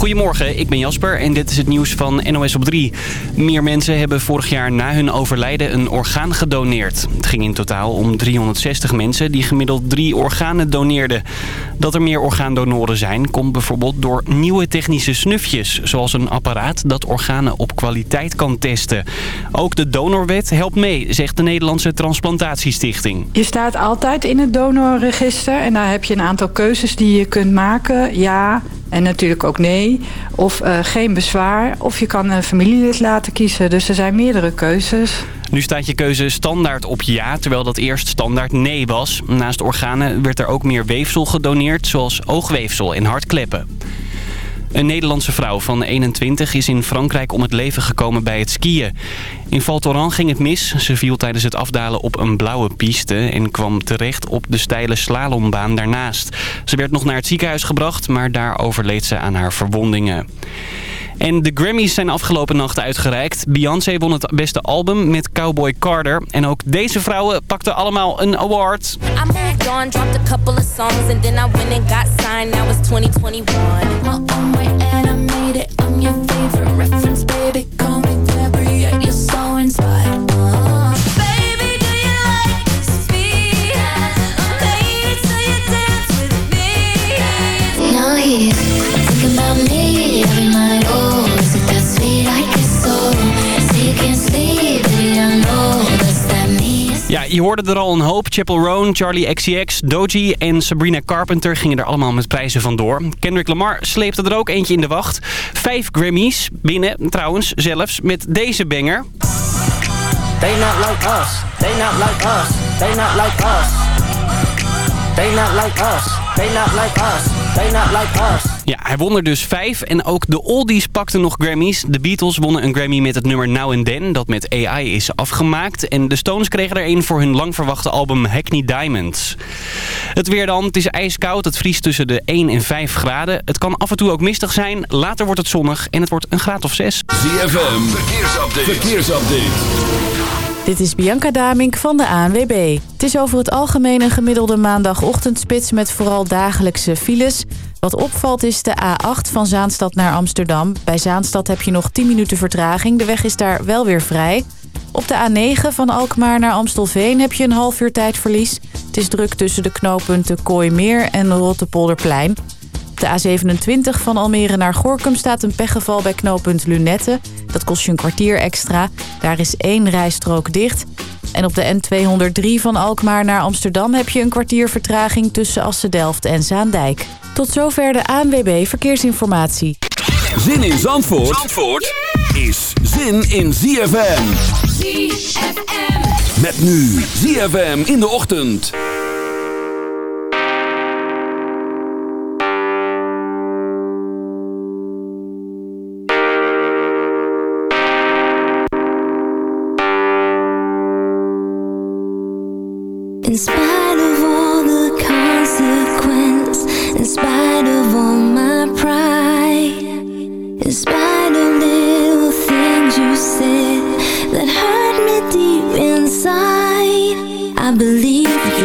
Goedemorgen, ik ben Jasper en dit is het nieuws van NOS op 3. Meer mensen hebben vorig jaar na hun overlijden een orgaan gedoneerd. Het ging in totaal om 360 mensen die gemiddeld drie organen doneerden. Dat er meer orgaandonoren zijn komt bijvoorbeeld door nieuwe technische snufjes... zoals een apparaat dat organen op kwaliteit kan testen. Ook de donorwet helpt mee, zegt de Nederlandse Transplantatiestichting. Je staat altijd in het donorregister en daar heb je een aantal keuzes die je kunt maken. Ja, en natuurlijk ook nee. Of uh, geen bezwaar. Of je kan een familielid laten kiezen. Dus er zijn meerdere keuzes. Nu staat je keuze standaard op ja, terwijl dat eerst standaard nee was. Naast organen werd er ook meer weefsel gedoneerd, zoals oogweefsel en hartkleppen. Een Nederlandse vrouw van 21 is in Frankrijk om het leven gekomen bij het skiën. In Val Thorens ging het mis. Ze viel tijdens het afdalen op een blauwe piste en kwam terecht op de steile slalombaan daarnaast. Ze werd nog naar het ziekenhuis gebracht, maar daar overleed ze aan haar verwondingen. En de Grammys zijn afgelopen nacht uitgereikt. Beyoncé won het beste album met Cowboy Carter. En ook deze vrouwen pakten allemaal een award. I je hoorde er al een hoop. Chapel Roan, Charlie XCX, Doji en Sabrina Carpenter gingen er allemaal met prijzen vandoor. Kendrick Lamar sleepte er ook eentje in de wacht. Vijf Grammys binnen, trouwens, zelfs met deze banger. They not like us, they not like us, they not like us. They not like us, they not like us, they not like us. Ja, hij won er dus vijf en ook de oldies pakten nog Grammys. De Beatles wonnen een Grammy met het nummer Now and Then, dat met AI is afgemaakt. En de Stones kregen er een voor hun lang verwachte album Hackney Diamonds. Het weer dan, het is ijskoud, het vriest tussen de 1 en 5 graden. Het kan af en toe ook mistig zijn, later wordt het zonnig en het wordt een graad of 6. ZFM, verkeersupdate. verkeersupdate. Dit is Bianca Damink van de ANWB. Het is over het algemeen een gemiddelde maandagochtendspits met vooral dagelijkse files. Wat opvalt is de A8 van Zaanstad naar Amsterdam. Bij Zaanstad heb je nog 10 minuten vertraging. De weg is daar wel weer vrij. Op de A9 van Alkmaar naar Amstelveen heb je een half uur tijdverlies. Het is druk tussen de knooppunten Kooimeer en Rottepolderplein. Op de A27 van Almere naar Gorkum staat een pechgeval bij knooppunt Lunette. Dat kost je een kwartier extra. Daar is één rijstrook dicht. En op de N203 van Alkmaar naar Amsterdam heb je een kwartier vertraging tussen Assen-Delft en Zaandijk. Tot zover de ANWB Verkeersinformatie. Zin in Zandvoort, Zandvoort is zin in ZFM. ZFM. Met nu ZFM in de ochtend. Spite of all my pride, in spite of little things you said that hurt me deep inside, I believe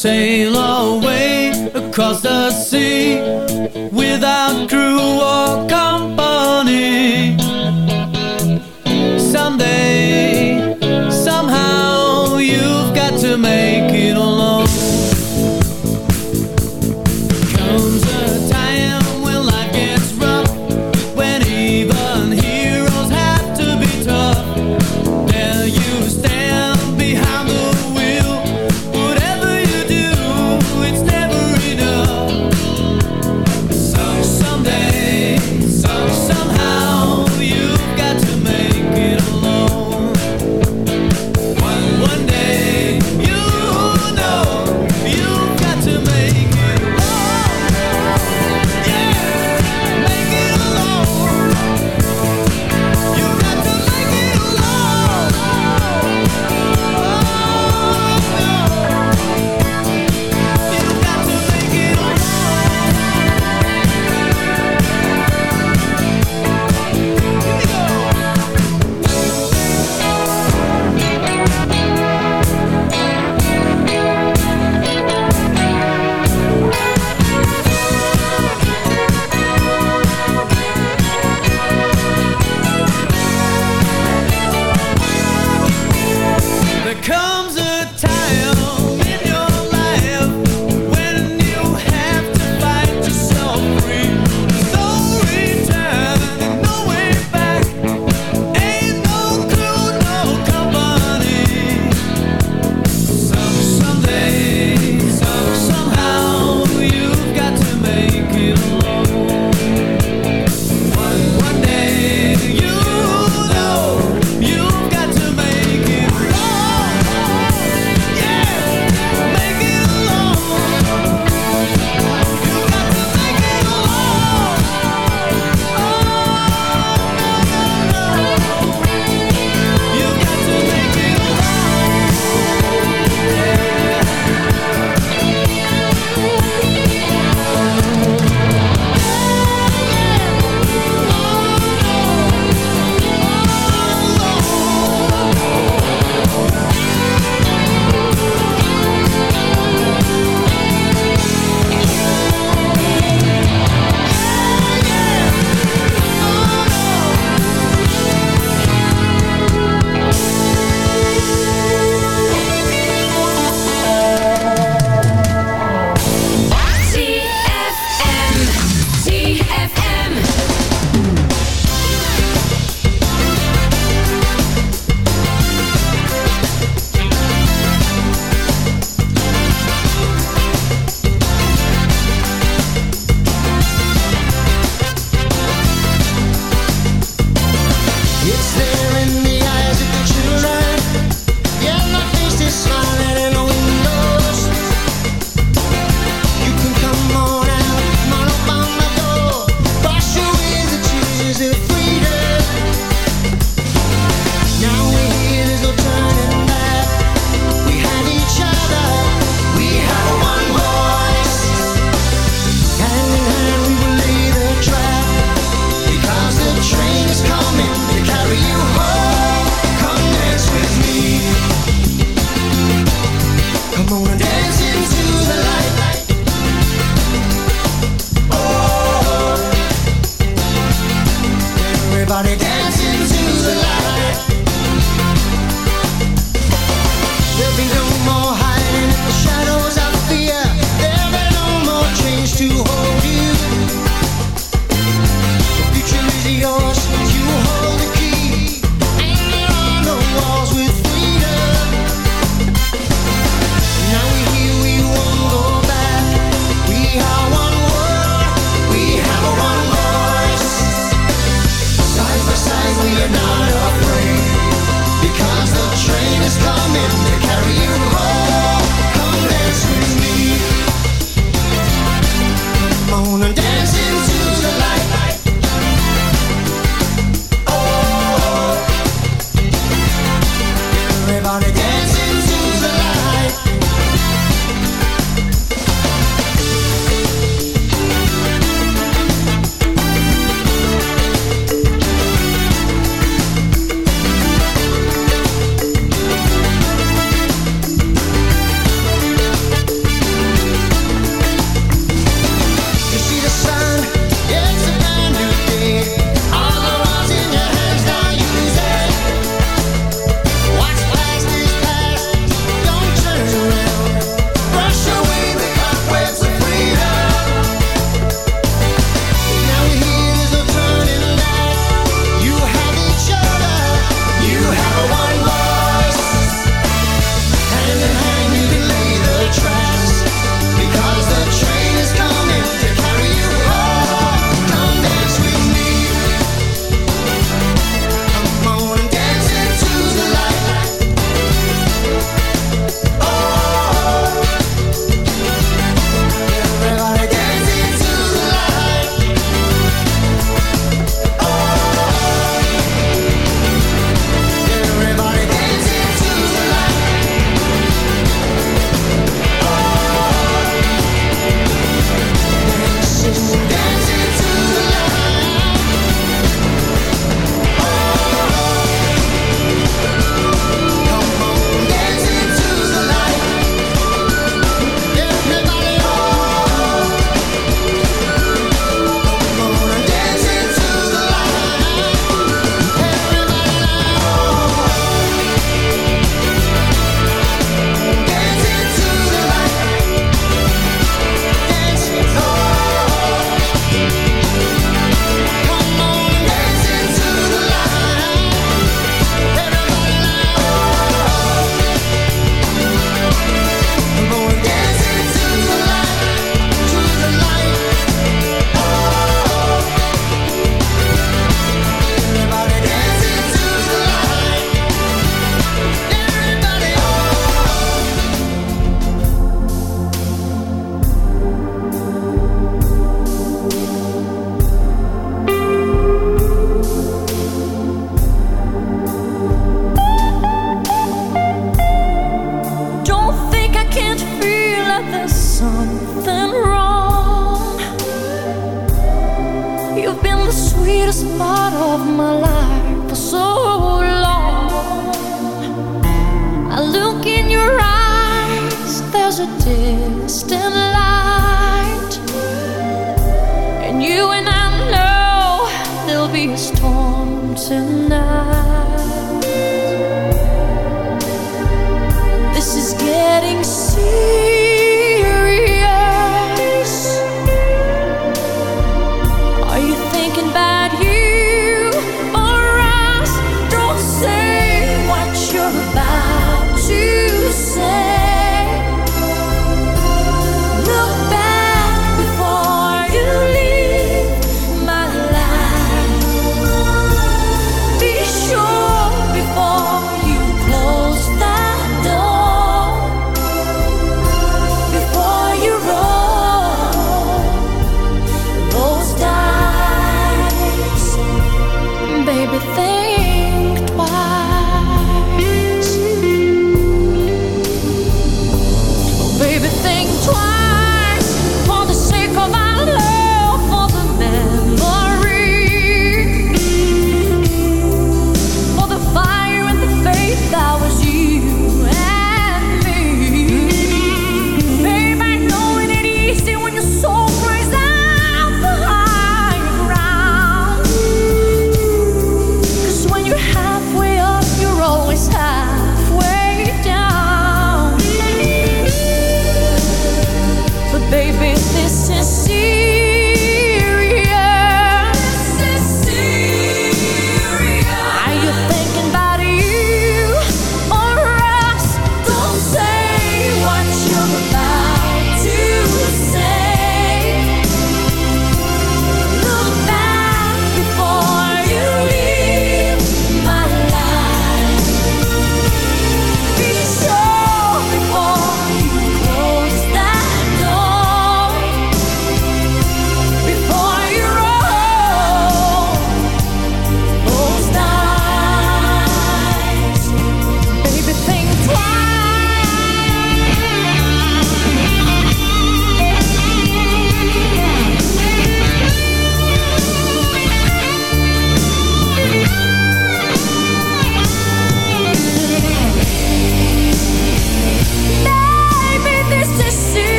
sail away across the sea without crew or company. Someday, somehow, you've got to make it.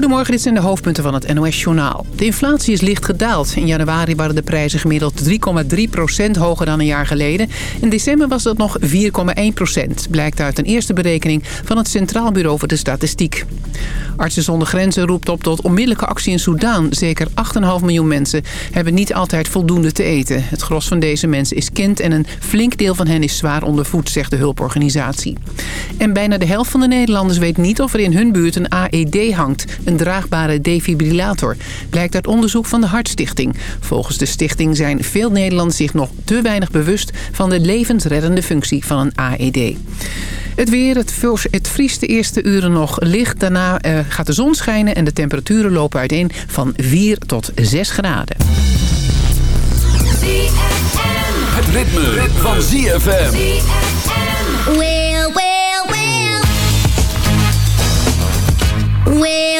Goedemorgen, dit zijn de hoofdpunten van het NOS-journaal. De inflatie is licht gedaald. In januari waren de prijzen gemiddeld 3,3% hoger dan een jaar geleden. In december was dat nog 4,1% blijkt uit een eerste berekening van het Centraal Bureau voor de Statistiek. Artsen zonder Grenzen roept op tot onmiddellijke actie in Soedan. Zeker 8,5 miljoen mensen hebben niet altijd voldoende te eten. Het gros van deze mensen is kind en een flink deel van hen is zwaar ondervoed, zegt de hulporganisatie. En bijna de helft van de Nederlanders weet niet of er in hun buurt een AED hangt een draagbare defibrillator. Blijkt uit onderzoek van de Hartstichting. Volgens de stichting zijn veel Nederlanders zich nog te weinig bewust... van de levensreddende functie van een AED. Het weer, het, het vriest de eerste uren nog licht. Daarna uh, gaat de zon schijnen en de temperaturen lopen uiteen van 4 tot 6 graden. Het ritme, ritme. van ZFM. Well, well, well. Well,